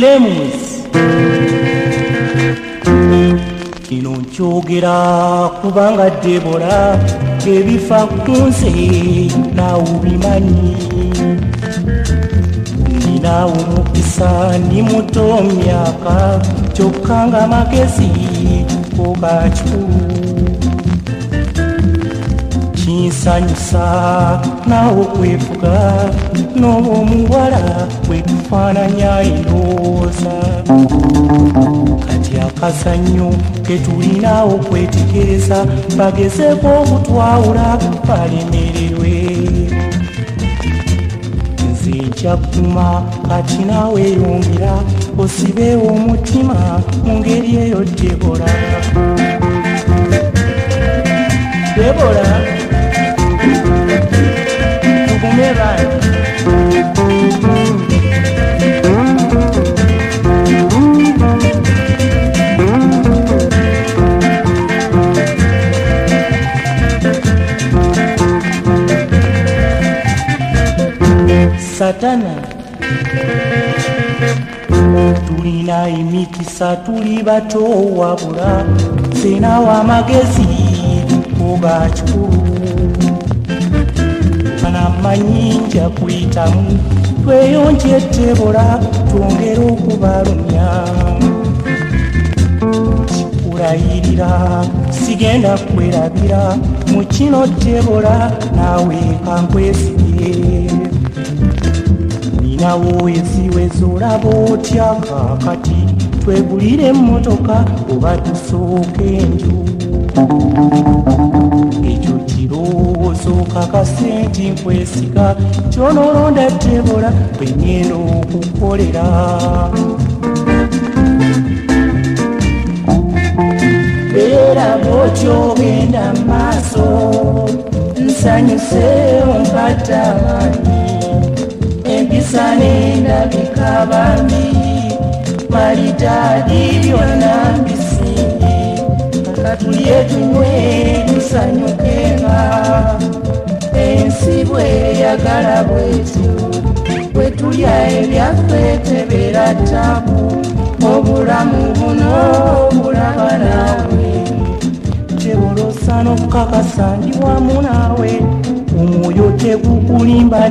Lemos kino nkyogera kubanga debola ebifa ku nze naawe bimanyi ninawo mukisa ndi muto myaka kyokka nga magezi kokakikulu kinsanyusa naawe okwefuga n'oba omuwala wetufaananya endowooza. Kati akazannyo ketulina okwetegereza bagezeeko okutwawula balemererwe. Nze nkyakuma kati naawe yongera osibe omutima mu ngeri eyo debola satana. Tulina emikisa tuli bato wabula senawo amagezi oga kikulu. Anamanyi nja kuyitamu tweyonje tebola twongere okubalumya. Kikulayirira sigenda kwerabira mu kino tebola nawe kankwesige ninawo eziweza olaba otya? Kakati twegulire emmotoka oba tusooka enju ekyo kirowoozo kakasenti nkwesiga kyonoolonda tebola bwenyenda okukolera. Beera bwotyogenda maaso nsanyuse ompata amaanyi empisa n'endabika bambi malitaadi byonna mbisinye katulye tunywe tusanyukenga ensi bweyagala bwetyo bwetulya ebyaffe tebeera tabu obulamu buno bulaba naawe tebolosa n'okukakasa ndi wamu naawe. Omwoyo tegukulimba